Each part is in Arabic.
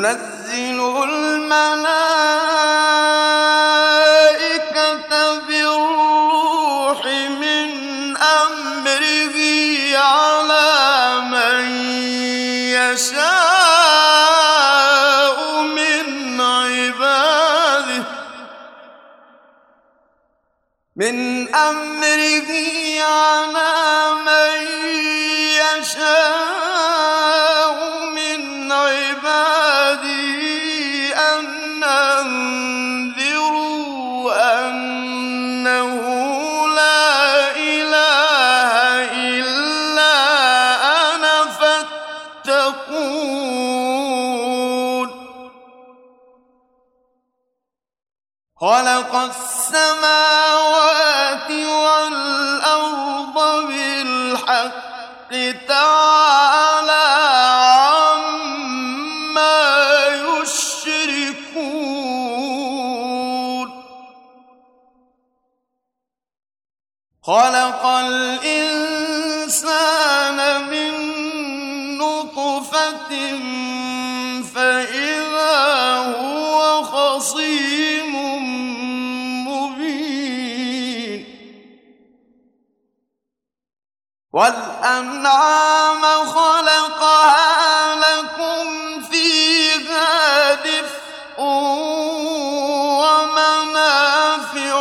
ينزل الملائكة السماء والأنعام خلقها لكم فيها دفء ومنافع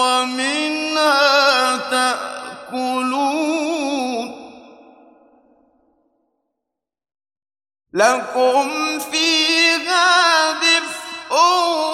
ومنها تأكلون لكم فيها دفء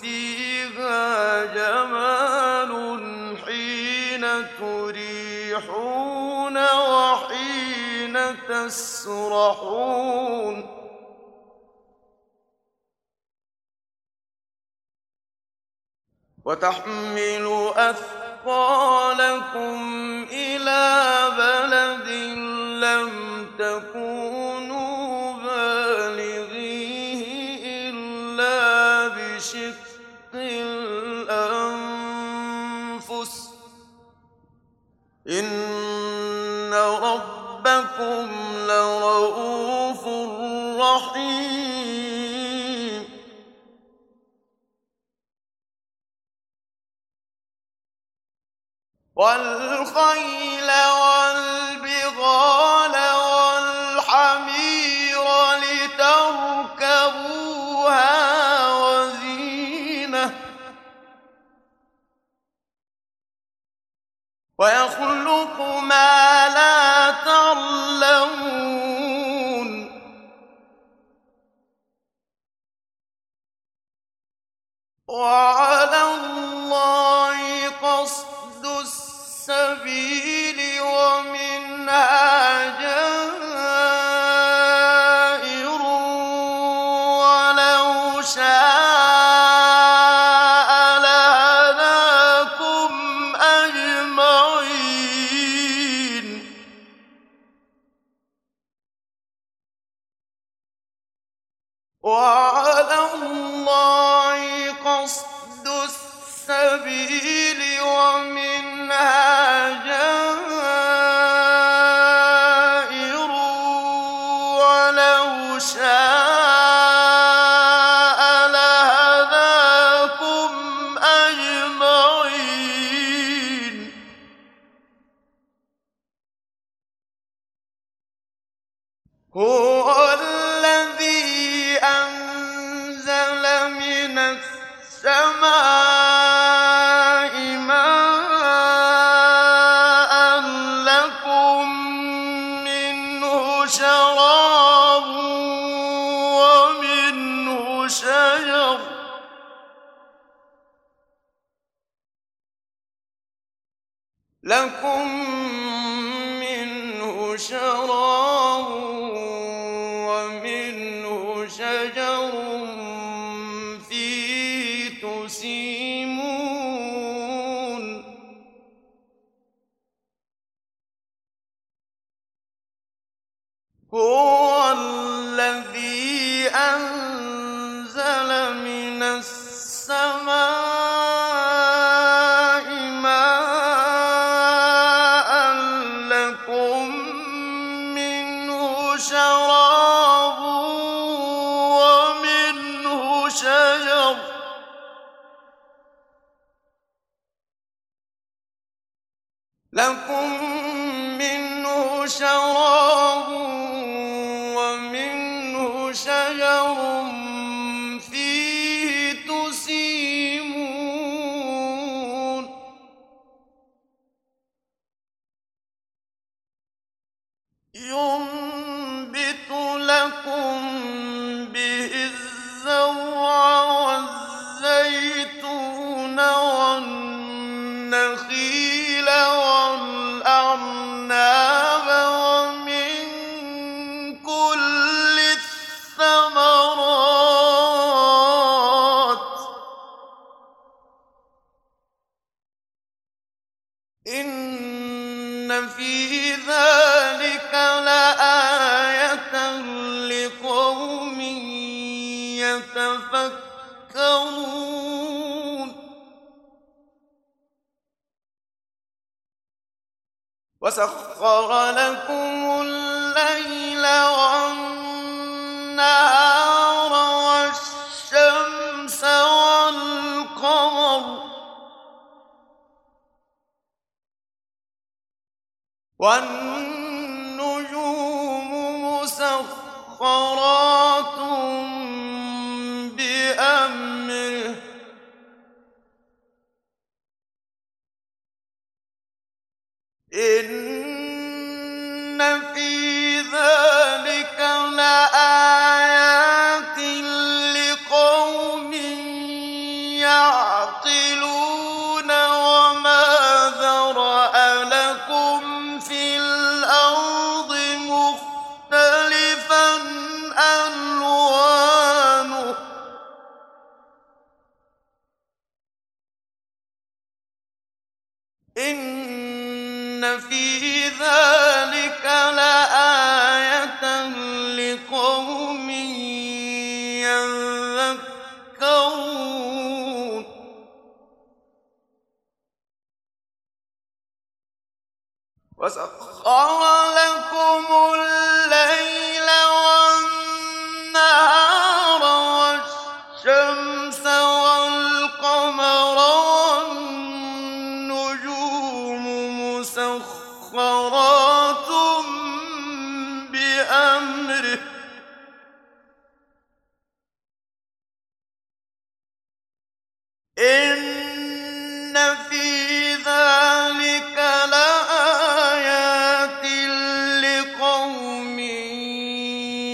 فيها جمال حين تريحون وحين تسرحون. وتحمل أثقالكم إلى بلد لم تكونوا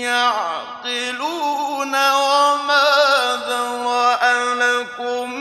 يعقلون وما ذرأ لكم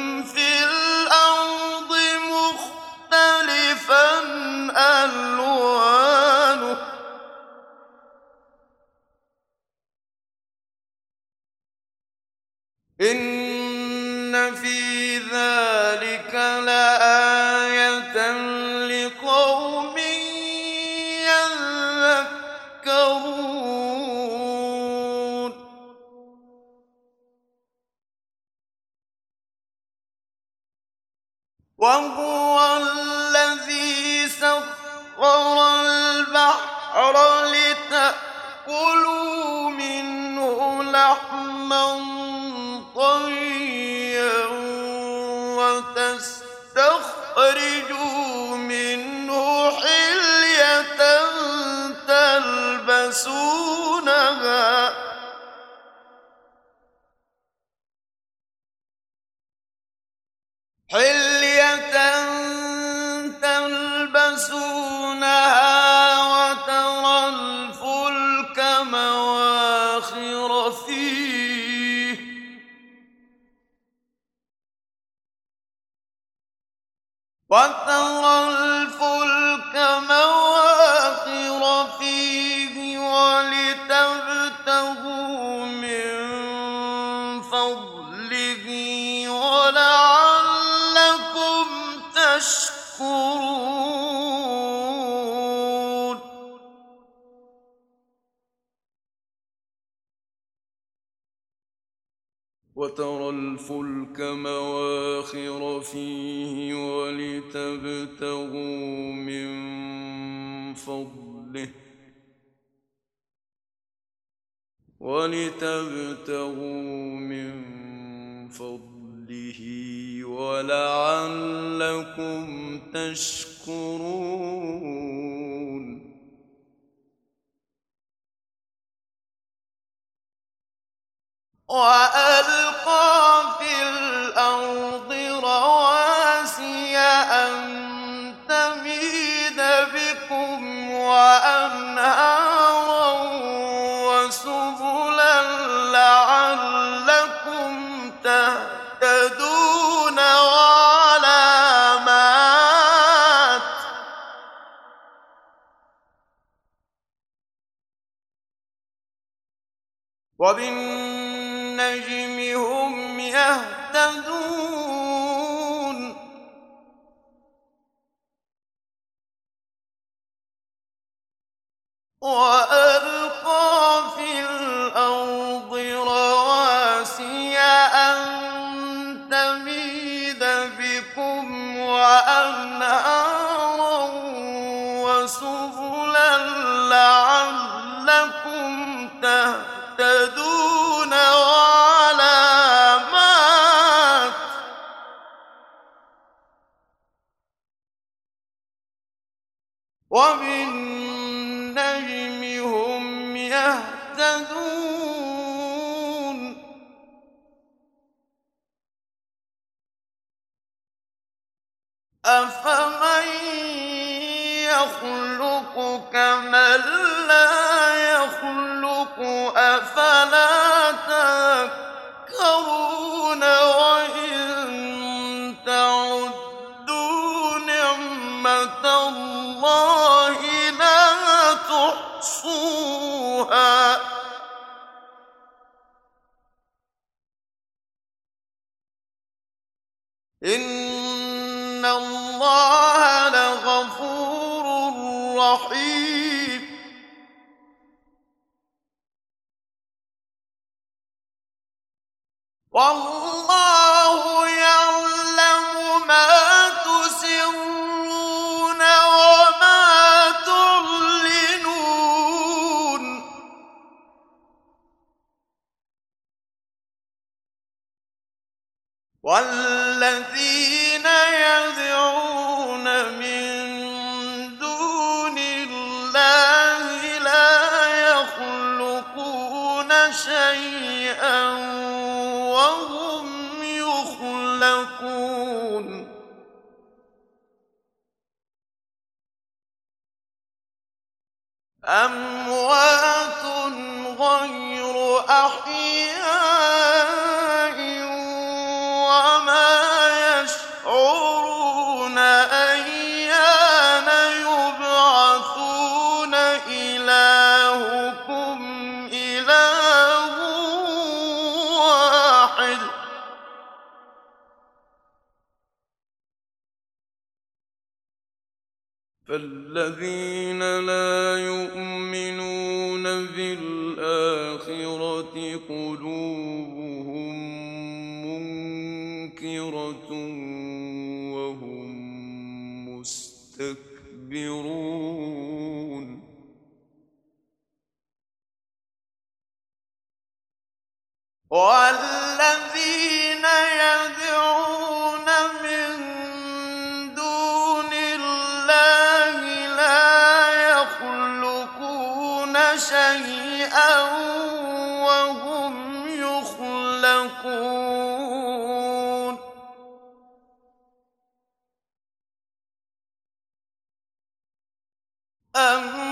أم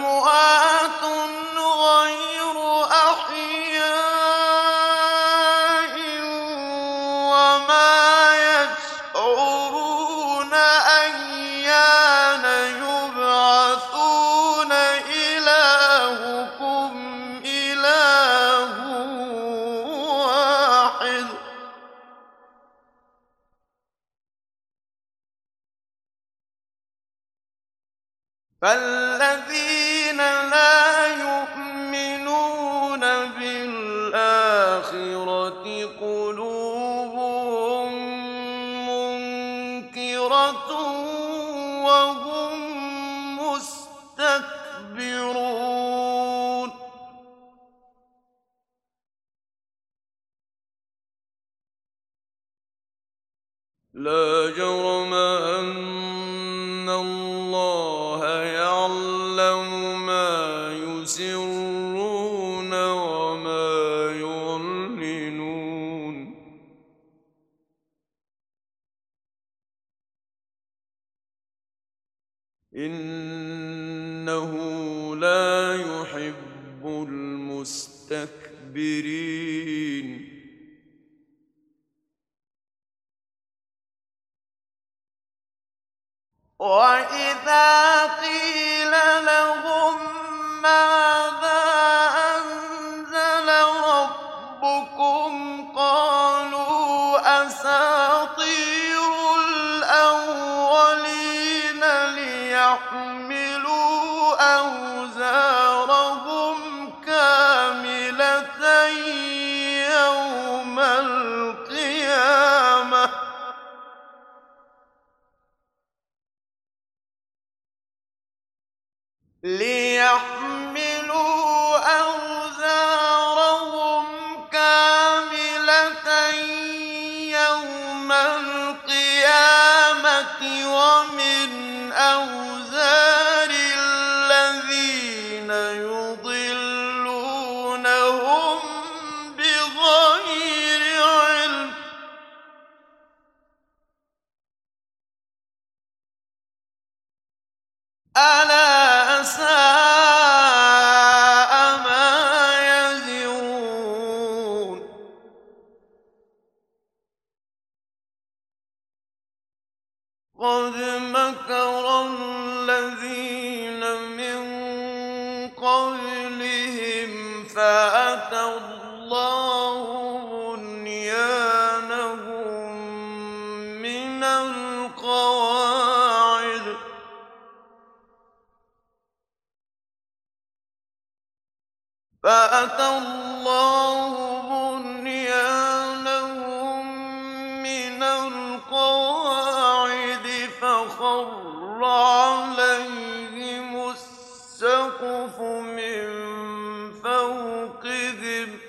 فأتى الله بنيانهم من القواعد فخر عليهم السقف من فوقهم.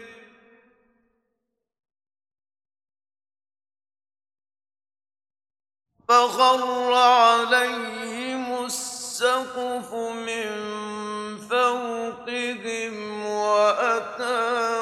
فخر عليهم السقف من فوقهم. أَنَا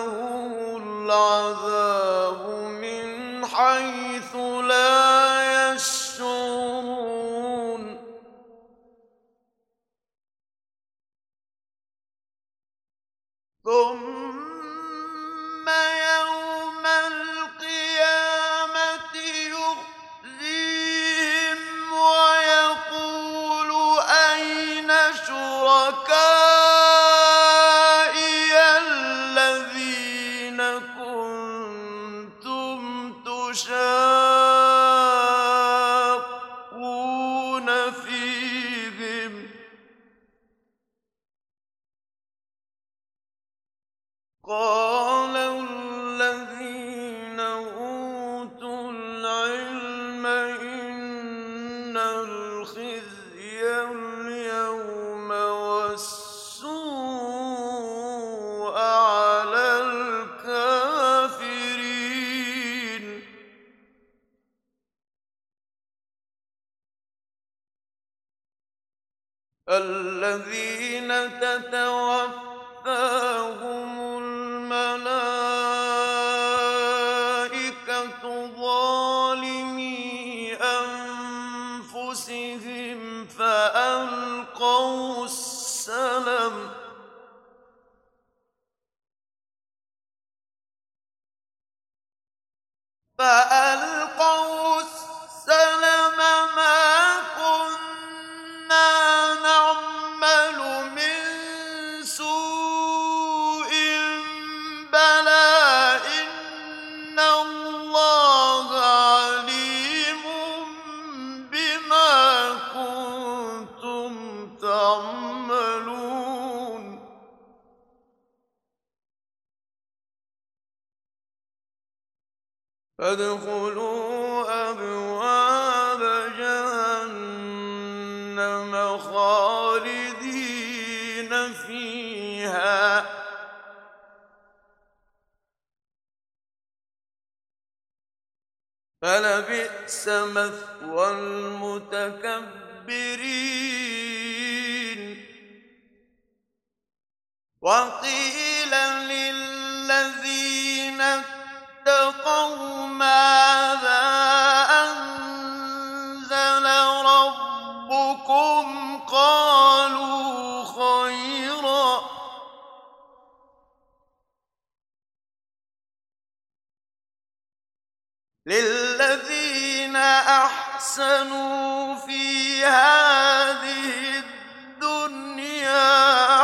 أحسنوا في هذه الدنيا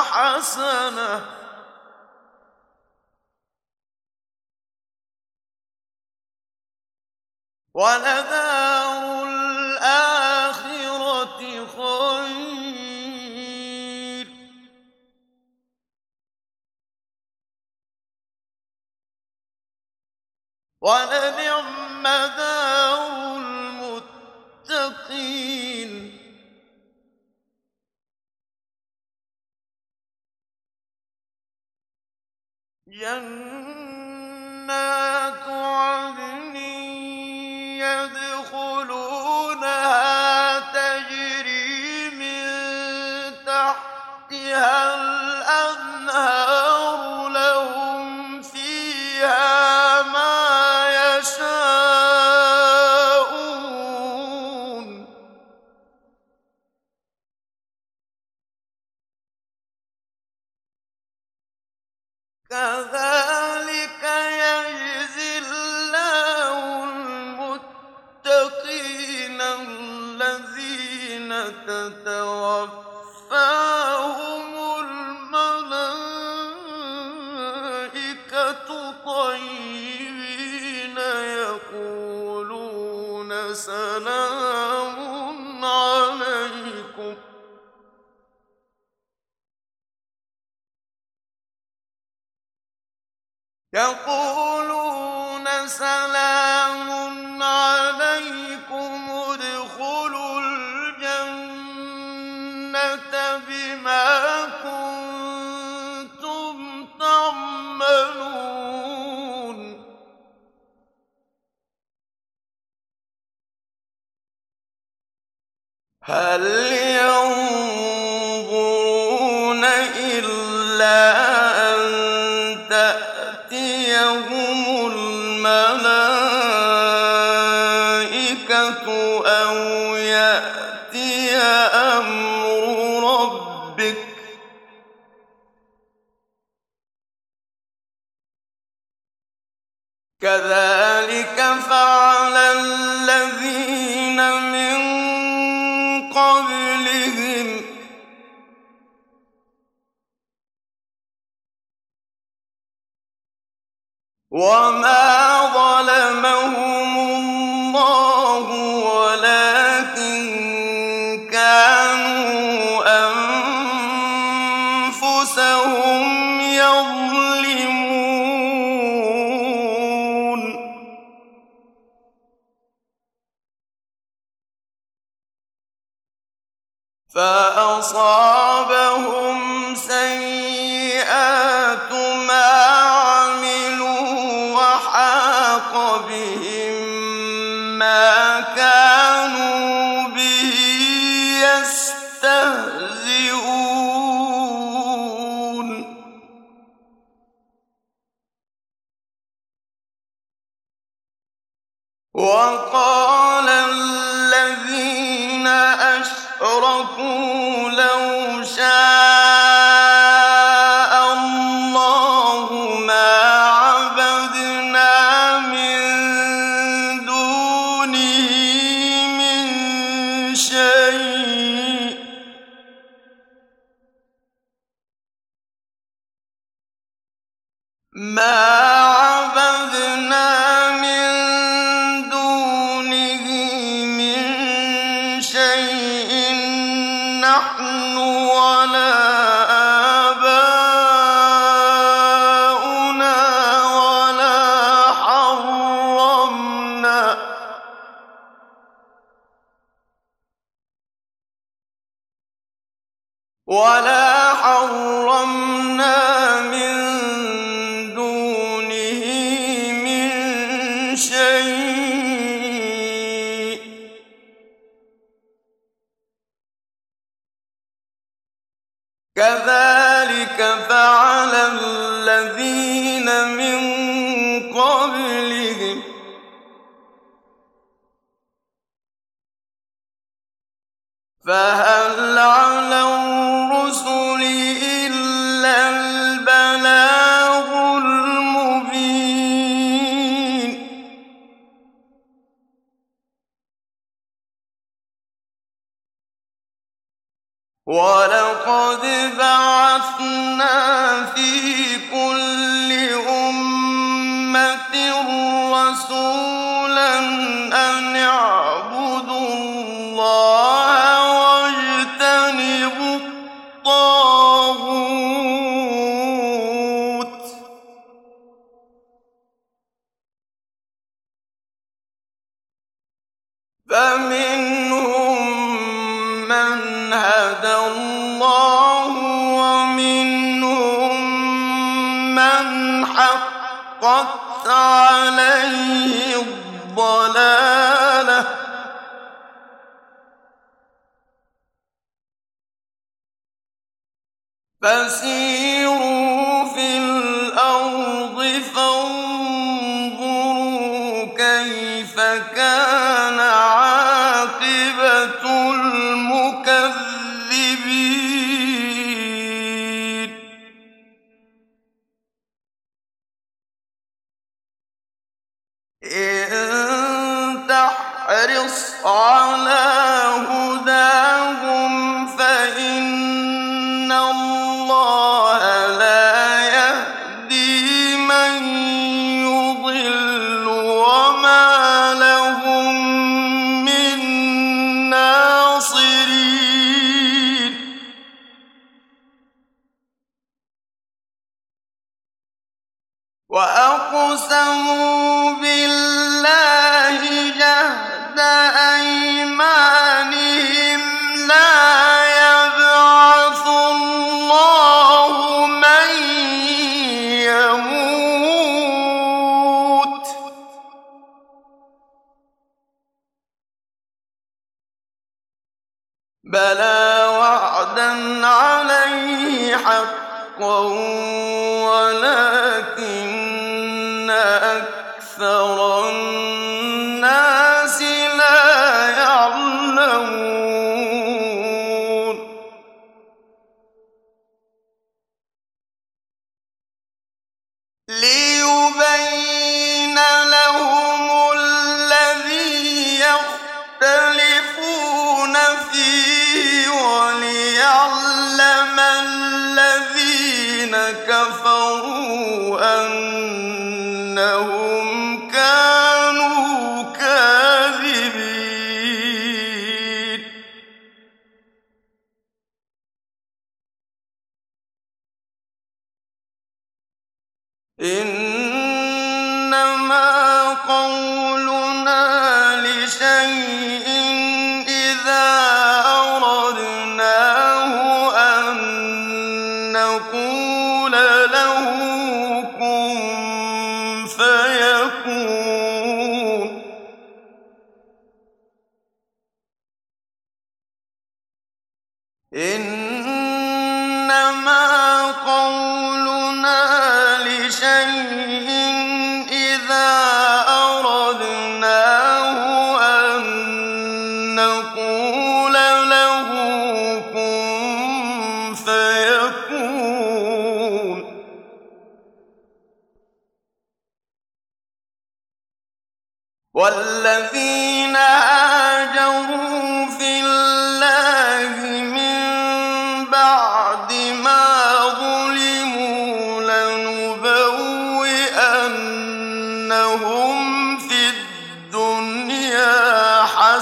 حسنة. ولدار الآخرة خير. ولنعم دار جنات الأرض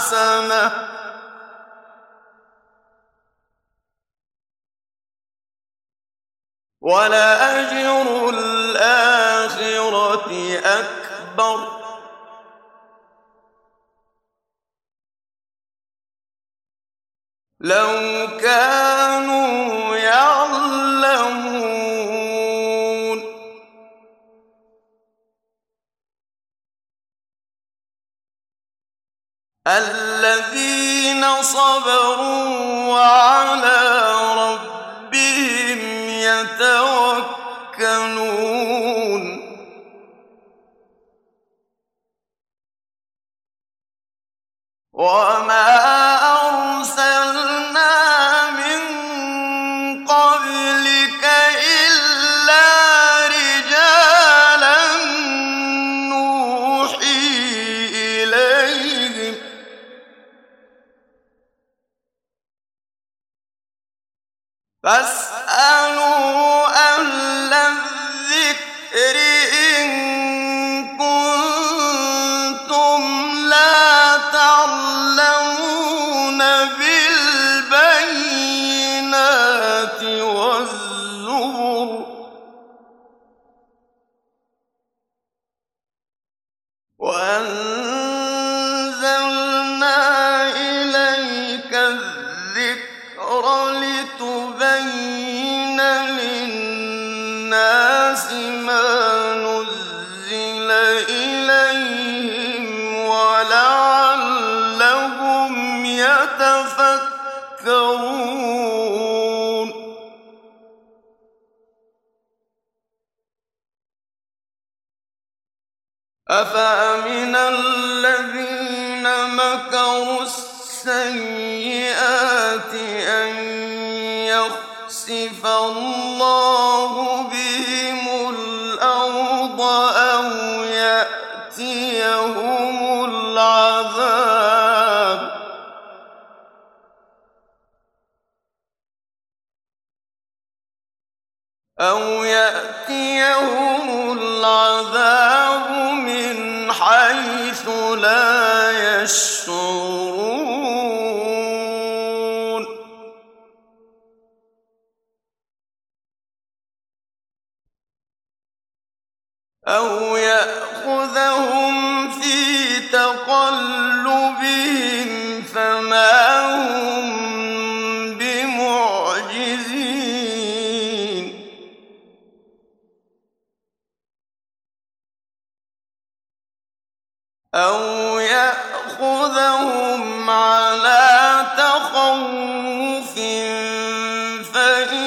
حسنة. ولأجر الآخرة أكبر. لو كان الذين صبروا وعلى ربهم يتوكلون. وما Was? فإن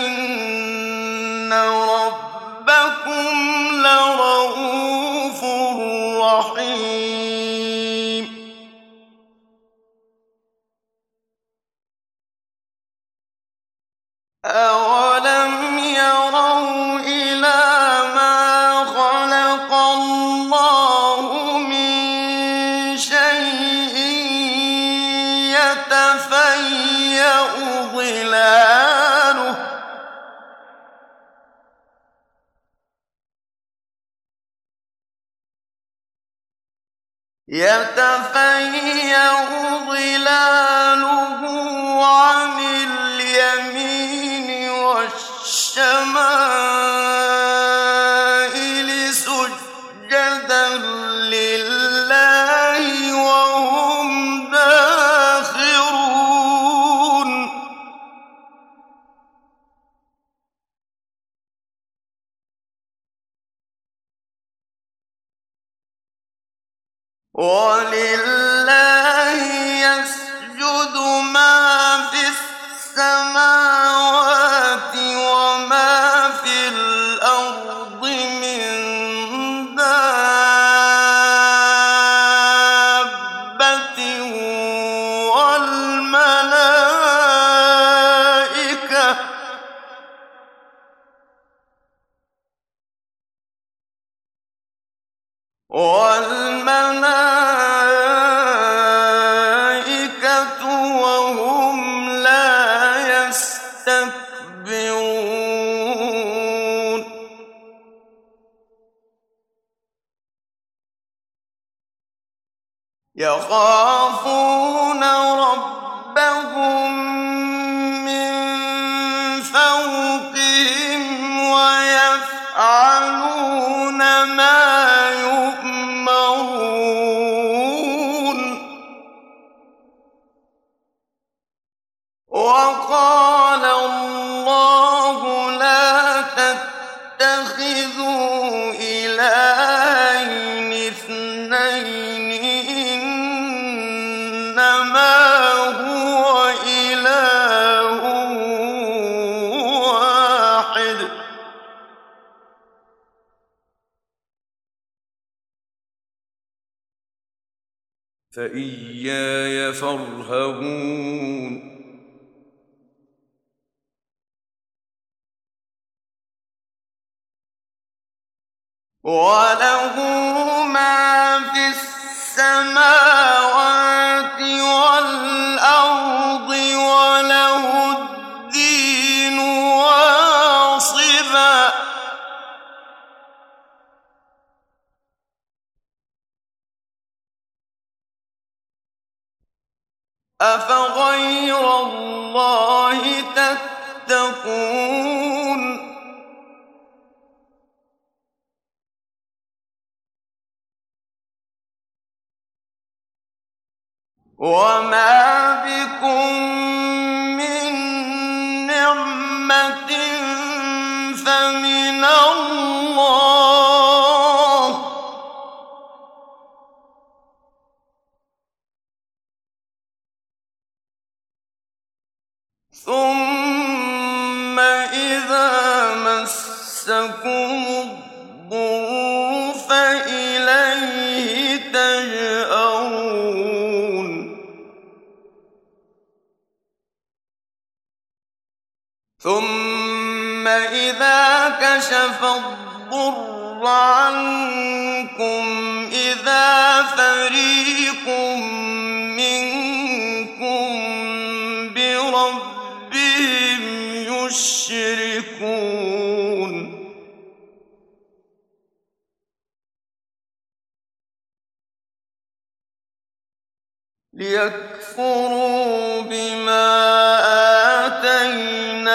أفغير الله تتقون؟ وما بكم ثم إذا مسكم الضر فإليه تجأرون. ثم إذا كشف الضر عنكم إذا فريق يشركون ليكفروا بما آتيناهم.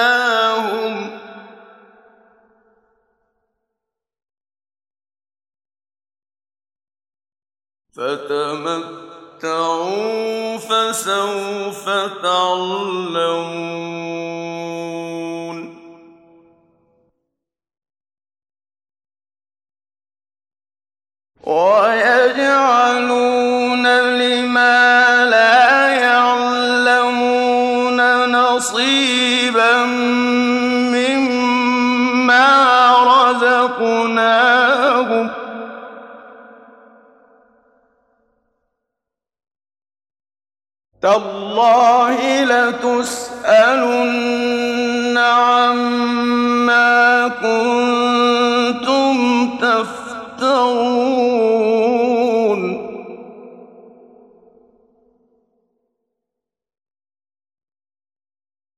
فتمتعوا فسوف تعلمون ويجعلون لما لا تالله لتسألن عما كنتم تفترون.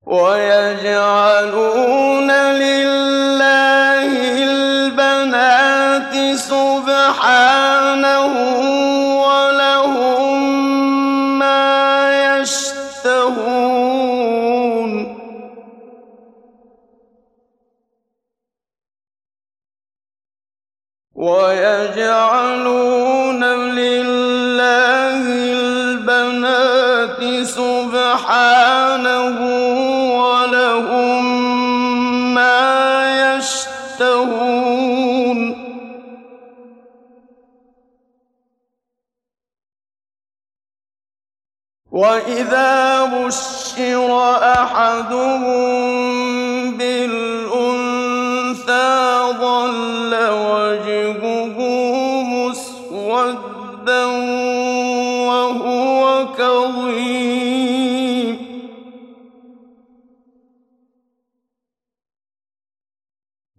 ويجعلون ويجعلون لله البنات سبحانه ولهم ما يشتهون. وإذا بشر أحدهم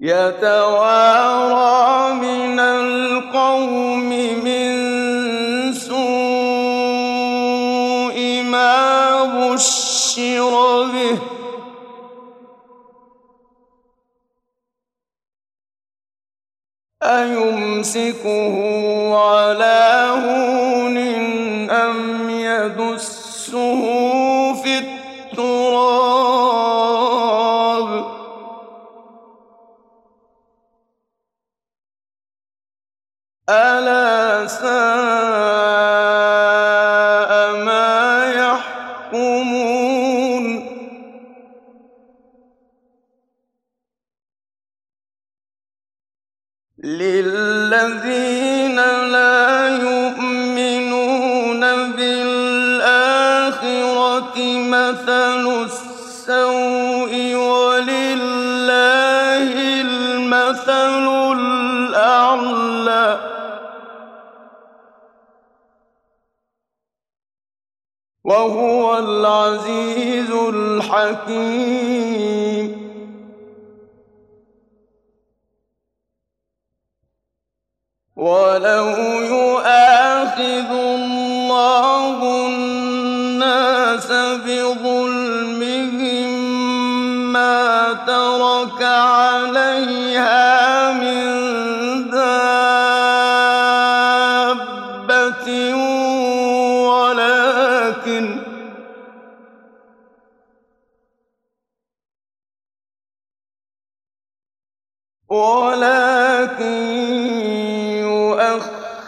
يتوارى من القوم من سوء ما بشر به. أيمسكه على هون أم وهو العزيز الحكيم. ولو يؤاخذ الله الناس بظلمهم ما ترك عليها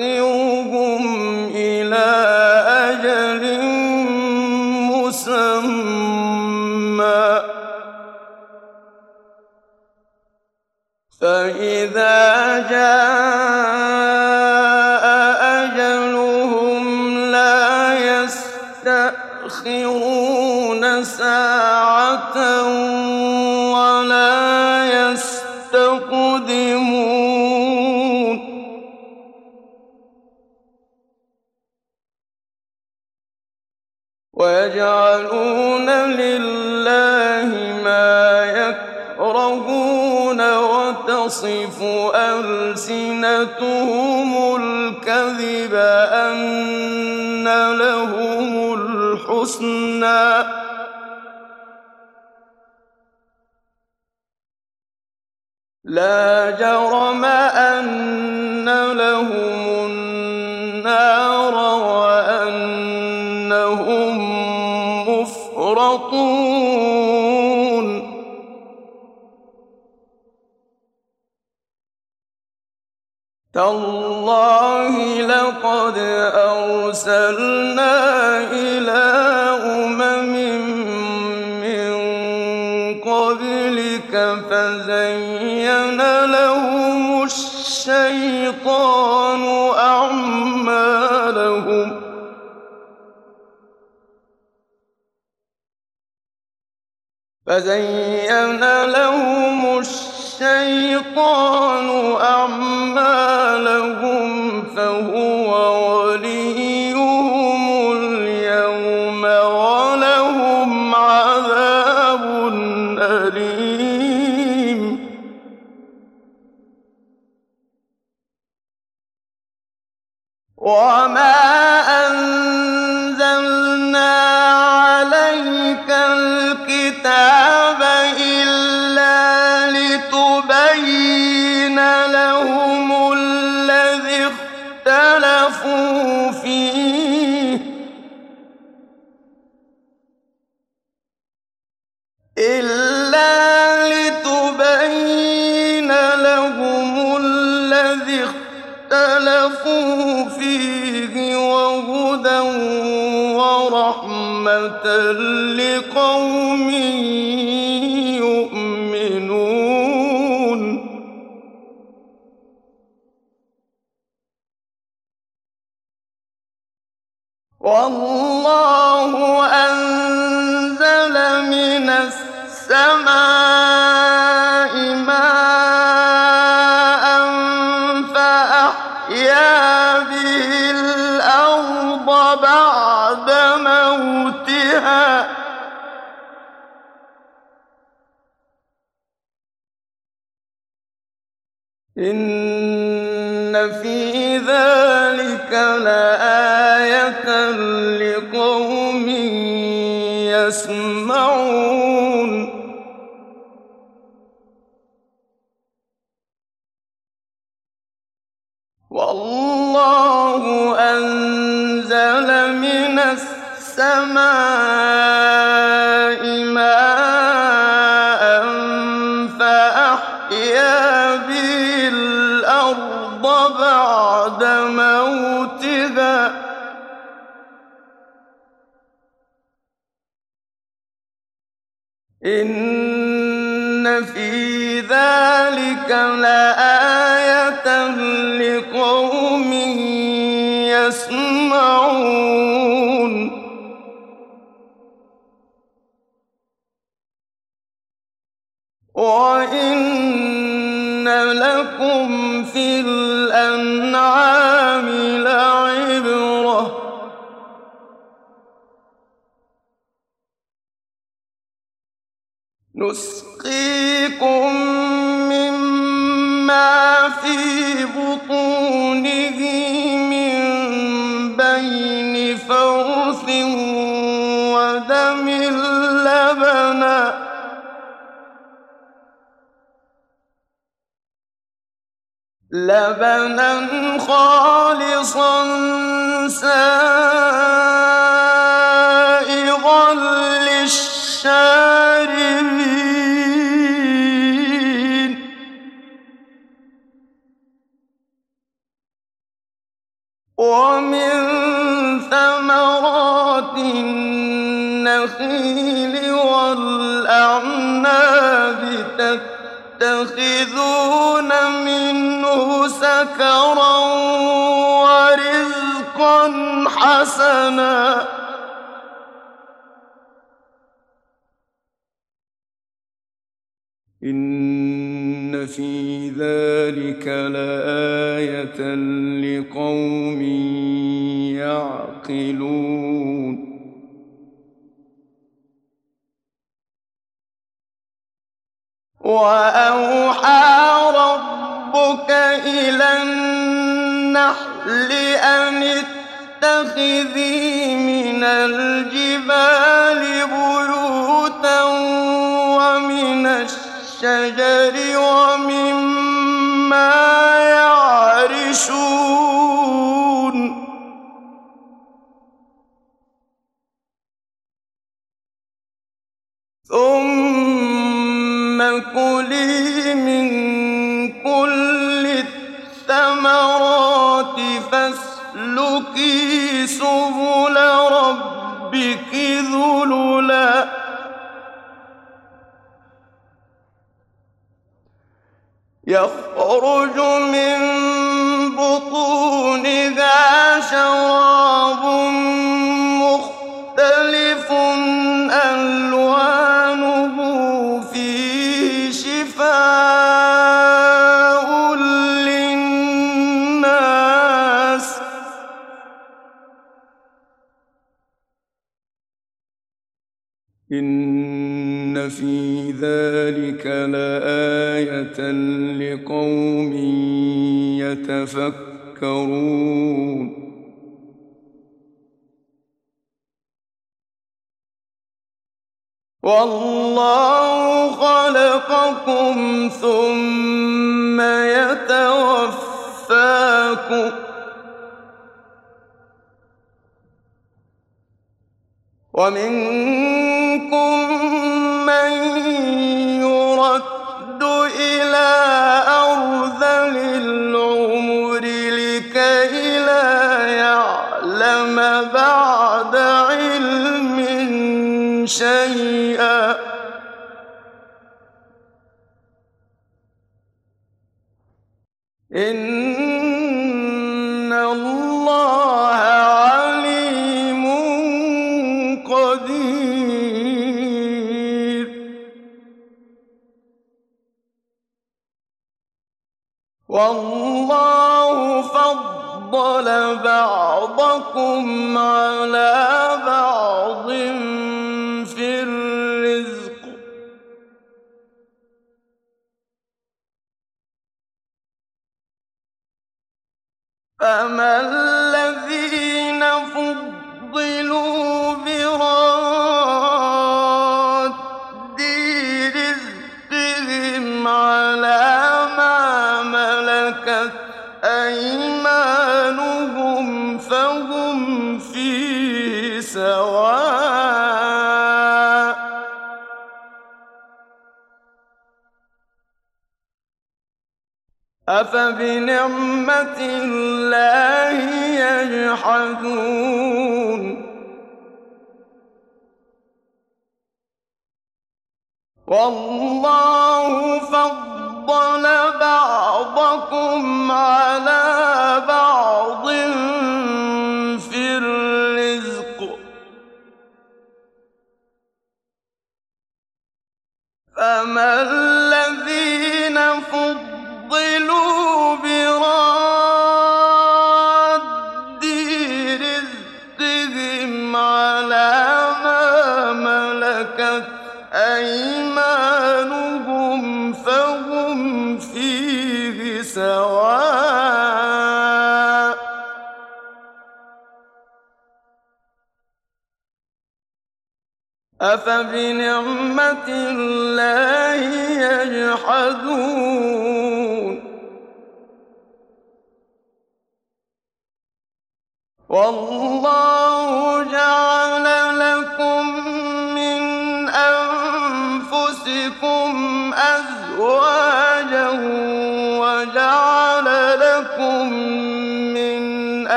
يؤخرهم إلى أجل مسمى. فإذا جاء وتصف ألسنتهم الكذب أن لهم الحسنى. لا جرم أن لهم النار وأنهم مفرطون. تالله لقد أرسلنا إلى أمم من قبلك فزين لهم الشيطان أعمالهم. فزين لقوم إن في ذلك لآية لقوم يعقلون وأوحى ربك إلى النحل أن اتخذي من الجن والله خلقكم ثم يتوفاكم ومنكم من يرد إلى أرذل العمر لكي لا يعلم بعد شيئا. إن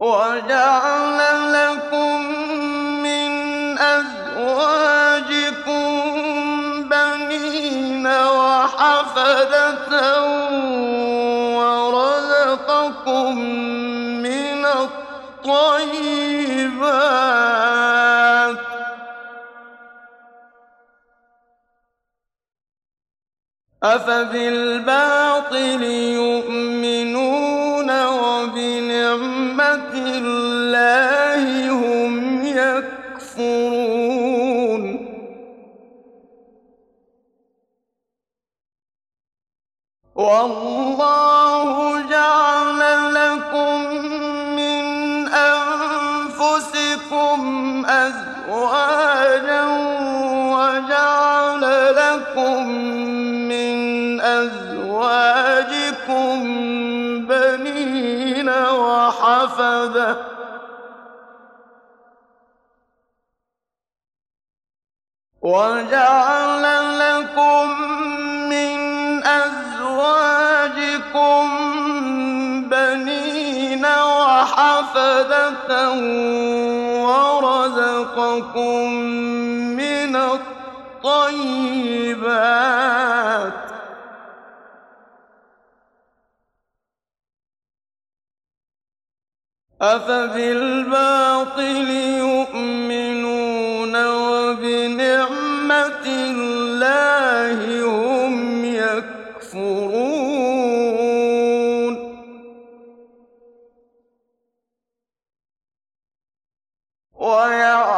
وجعل لكم من أزواجكم بنين وحفدة ورزقكم من الطيبات. أفبالباطل يؤمنون والله جعل لكم من أنفسكم أزواجا وجعل لكم من أزواجكم بنين وحفدة وجعل لكم أزواجكم بنين وحفدة ورزقكم من الطيبات. أفبالباطل يؤمنون وبنعمة الله ويعبدون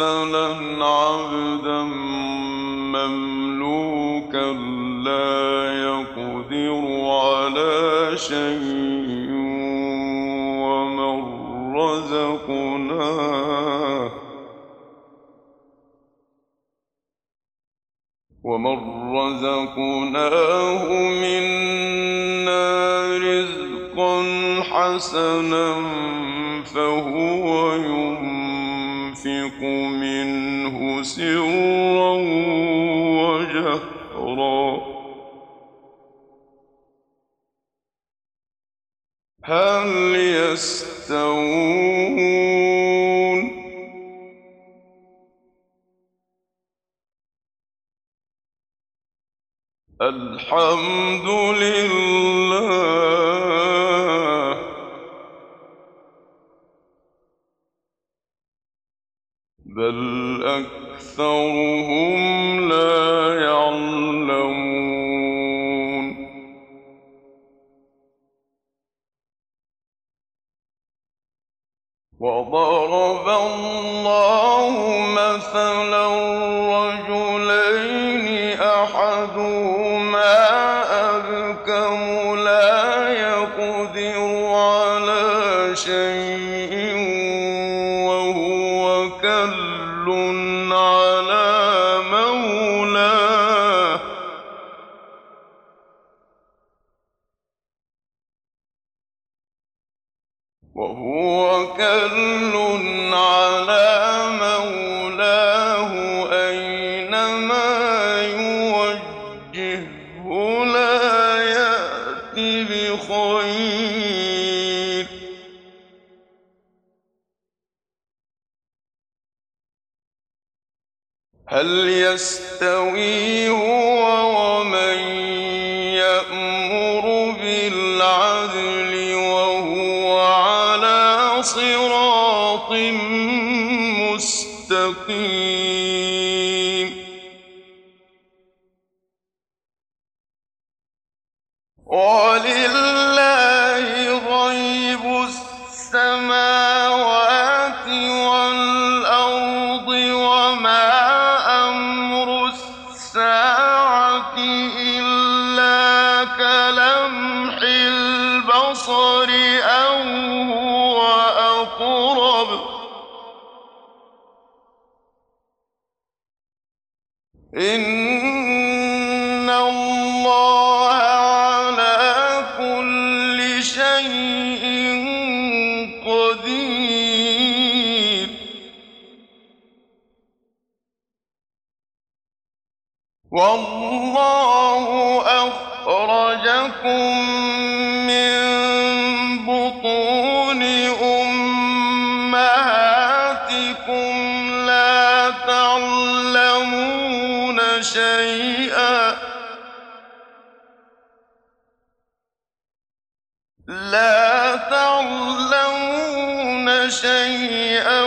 مثلا عبدا مملوكا لا يقدر على شيء ومن رزقناه ومن رزقناه منا رزقا حسنا فهو ينفق منه سرا وجهرا. هل يستوون؟ الحمد لله يعلمون وضرب الله مثلا رجلا لَا تَعْلَمُونَ شَيْئًا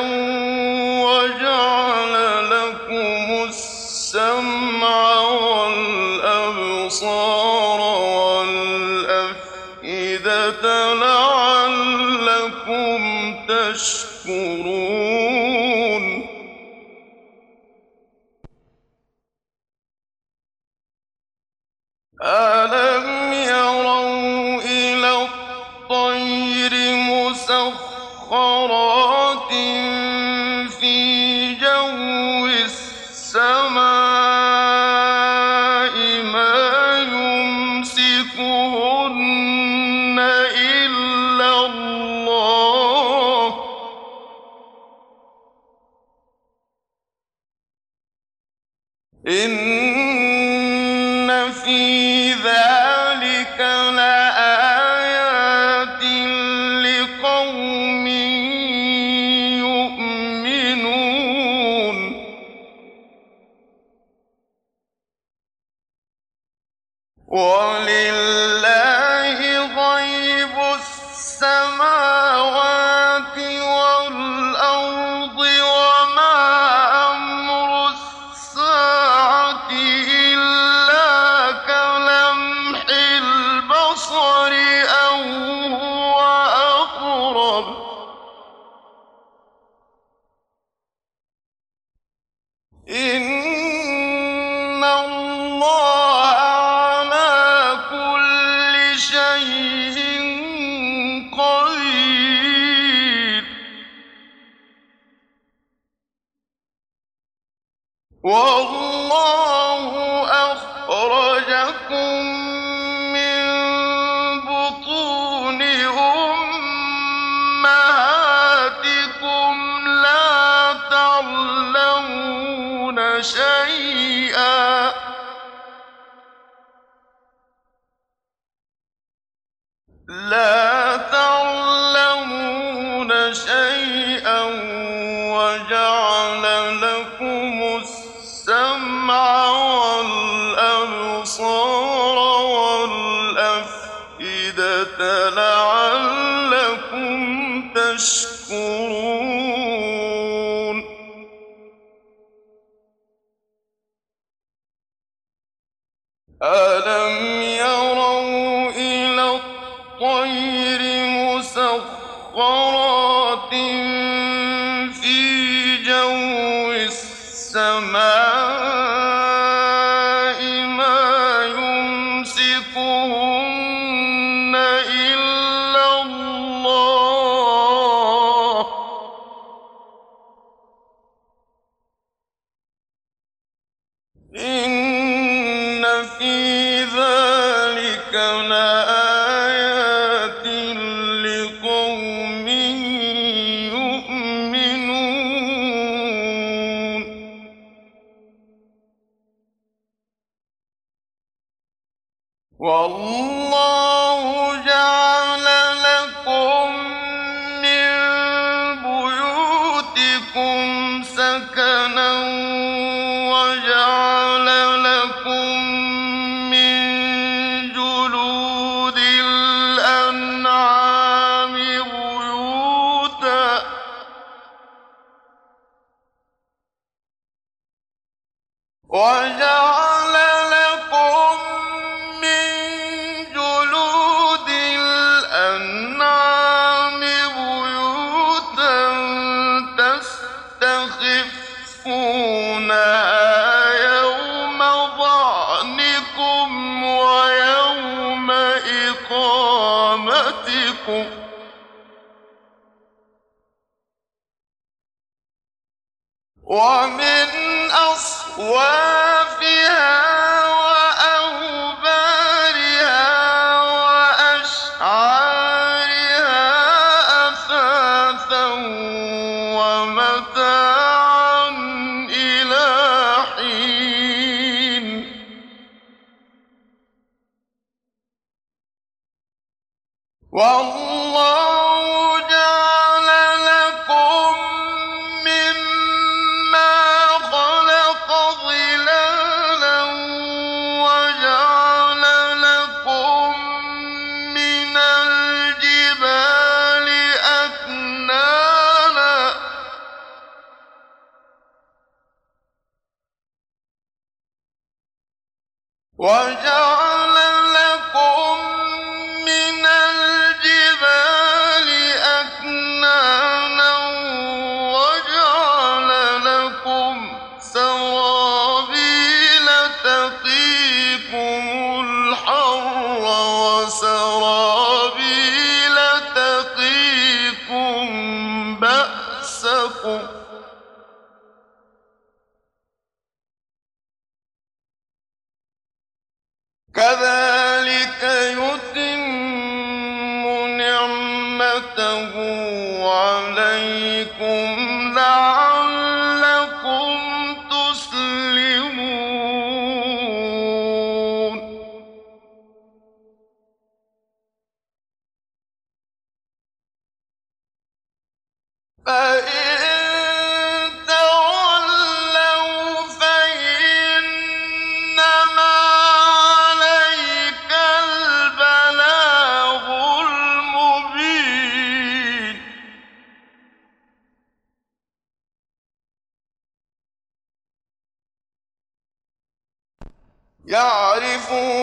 يعرفون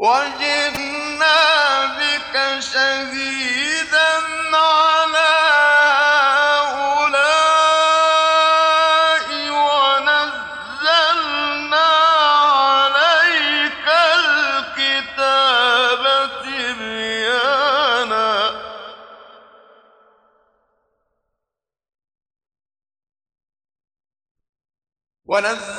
وجئنا بك شهيدا على هؤلاء ونزلنا عليك الكتاب تبيانا. ونزلنا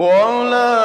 忘了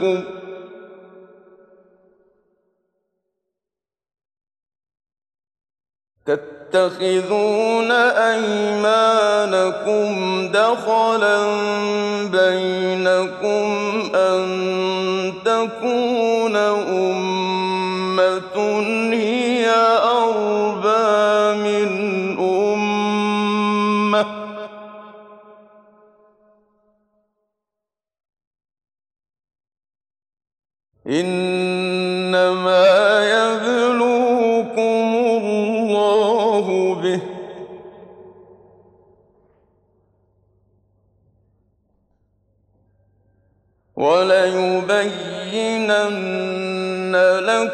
بَيْنَكُمْ ۖ تتخذون أيمانكم دخلا بينكم أن تكون أمة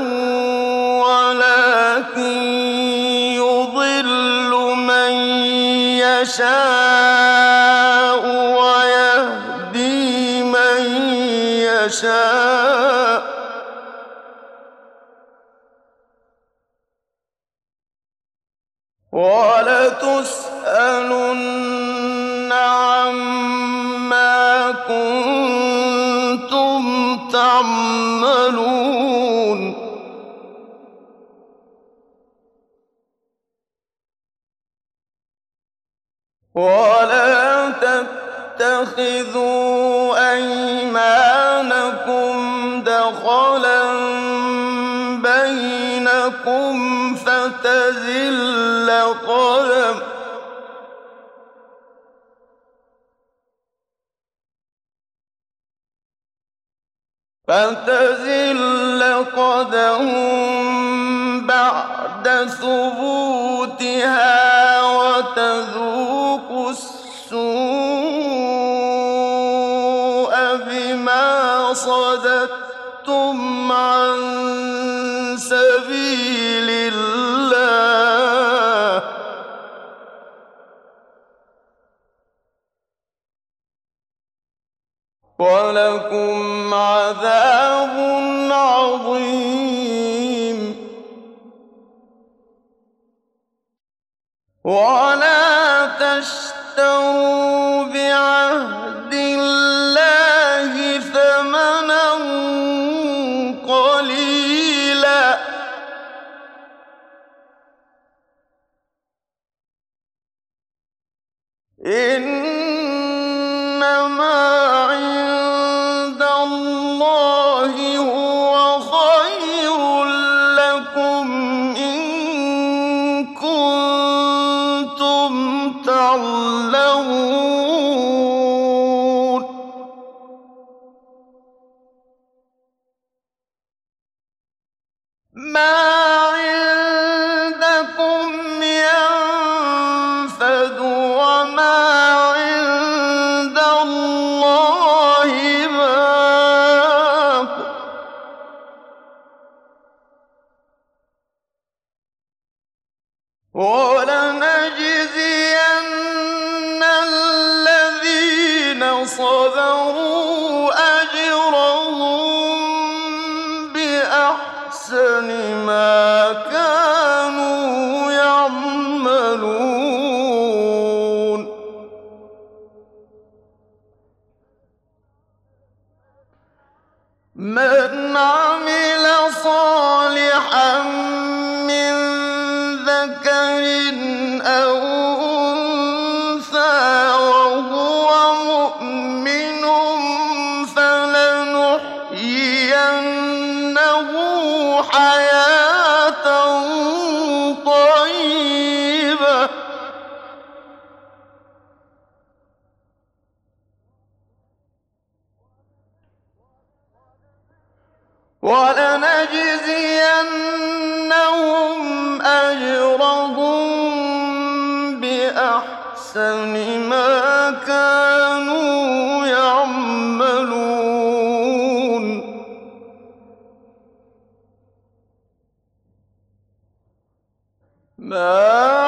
له أَيْمَانَكُمْ دَخَلًا بَيْنَكُمْ فَتَزِلَّ قَدَمٌ بَعْدَ ثُبُوتِهَا وَتَذُوقُوا السُّوءَ. وَلَكُمْ عَذَابٌ عَظِيمٌ. وَلَا تَشْتَرُوا بِعَهْدِ اللَّهِ ثَمَنًا قَلِيلًا ۚ. إِنَّمَا ما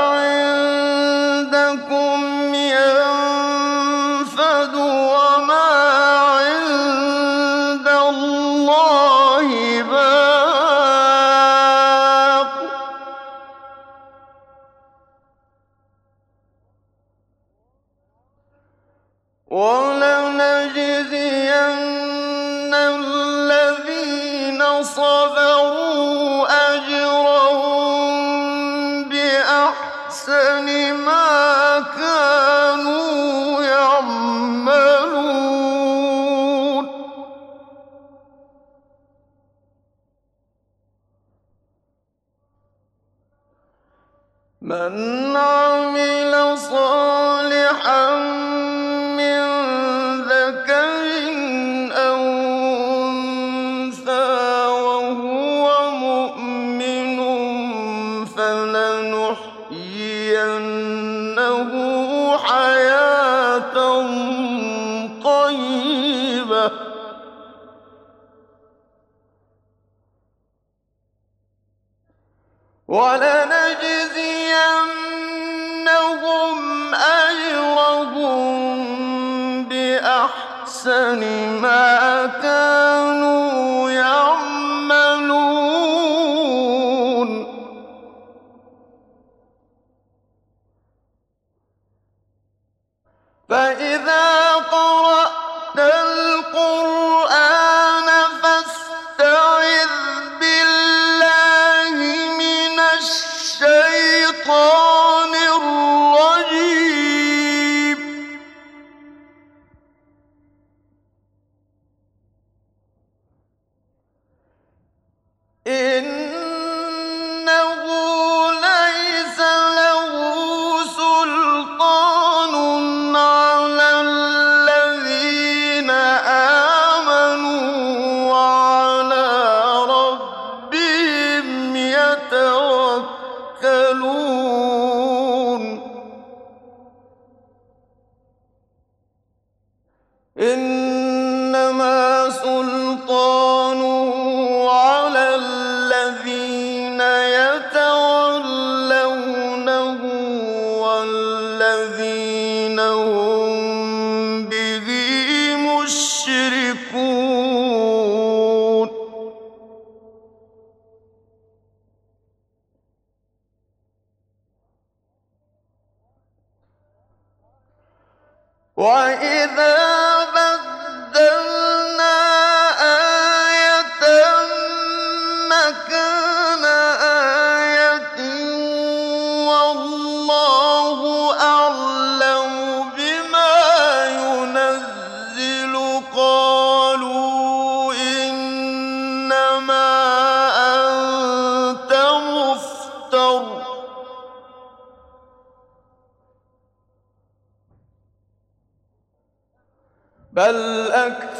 بل أكثرهم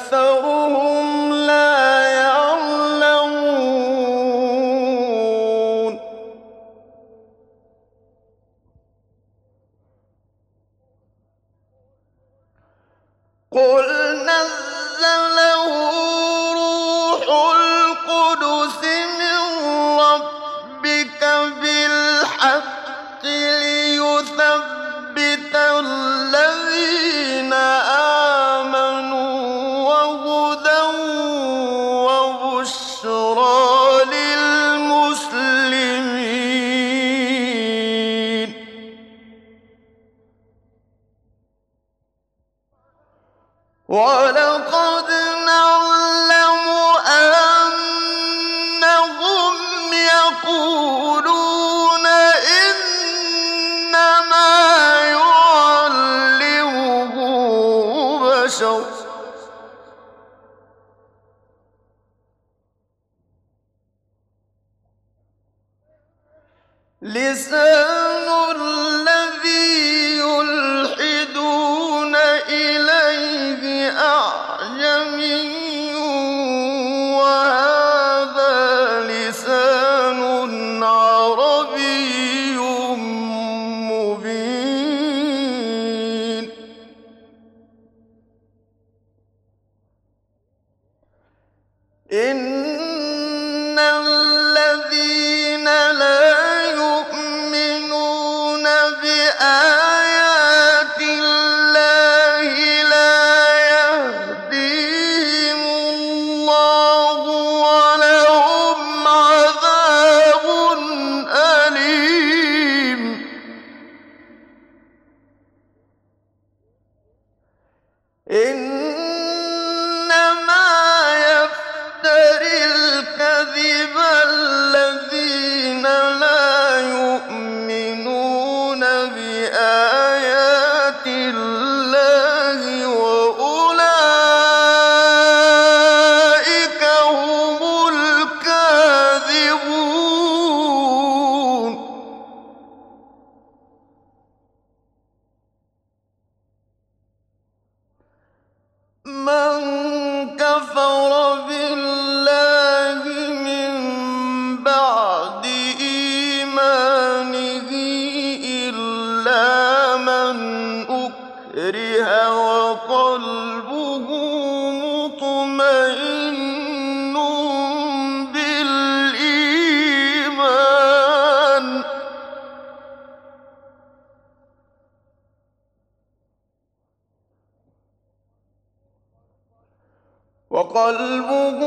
وقلبه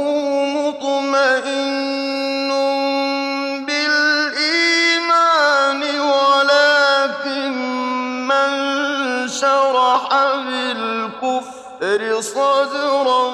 مطمئن بالإيمان ولكن من شرح بالكفر صدرا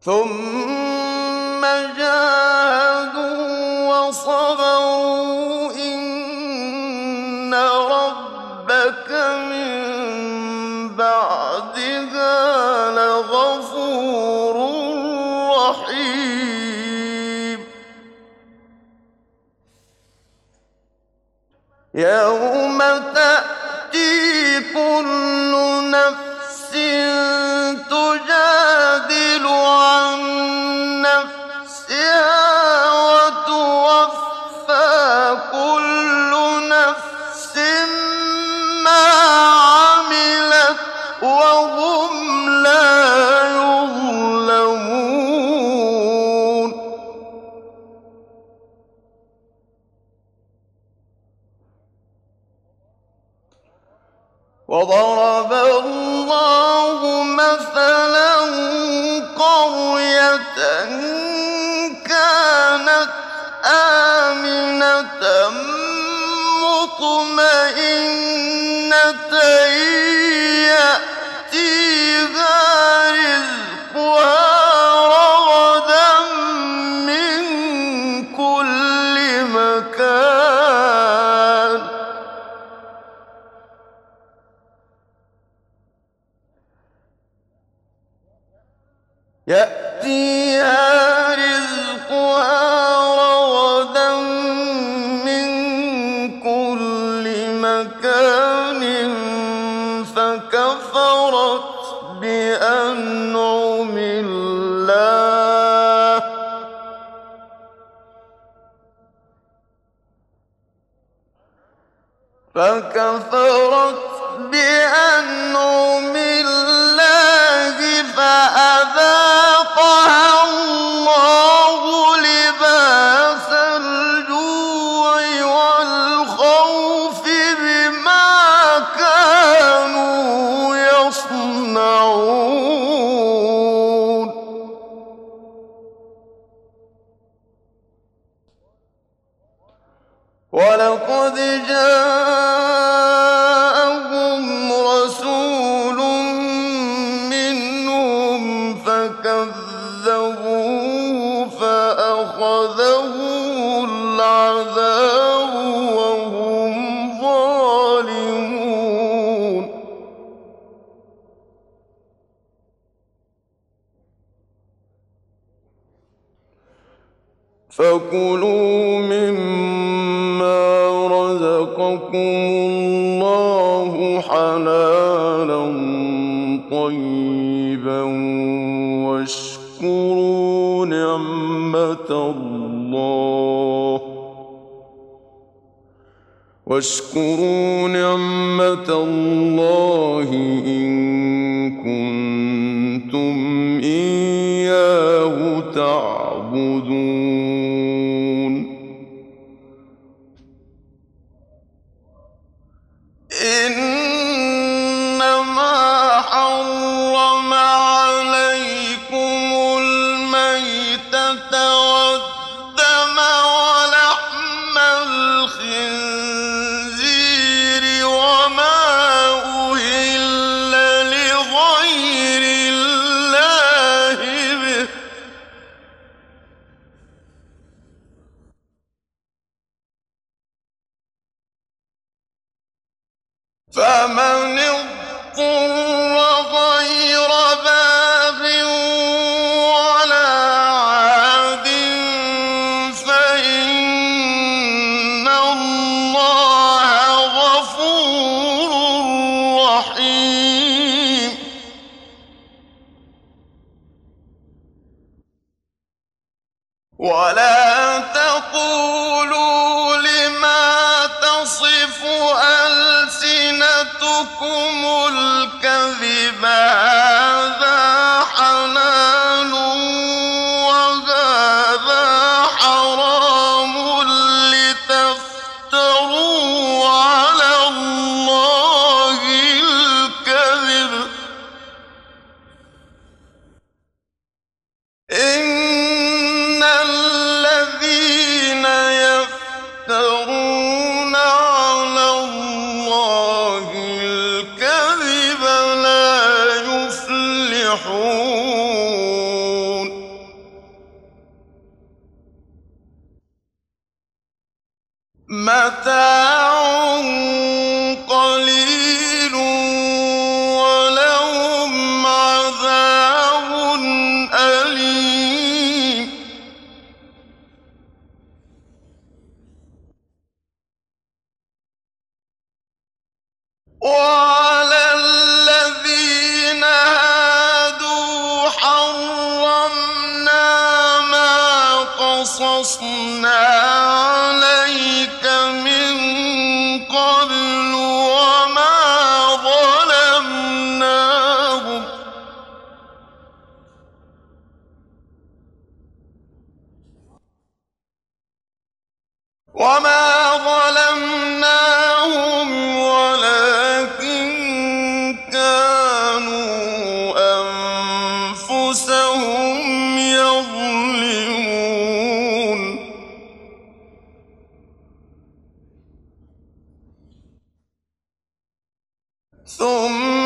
ثم جاهدوا وصبروا إن ربك من بعدها لغفور رحيم. يوم تأتي كل مطمئنة واشكروا نعمة الله. واشكروا نعمة الله إن ثم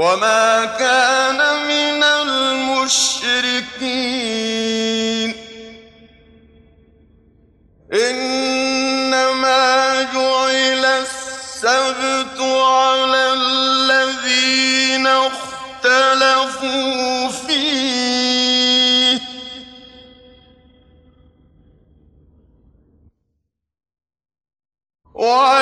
وما كان من المشركين. إنما جعل السبت على الذين اختلفوا فيه. وعلى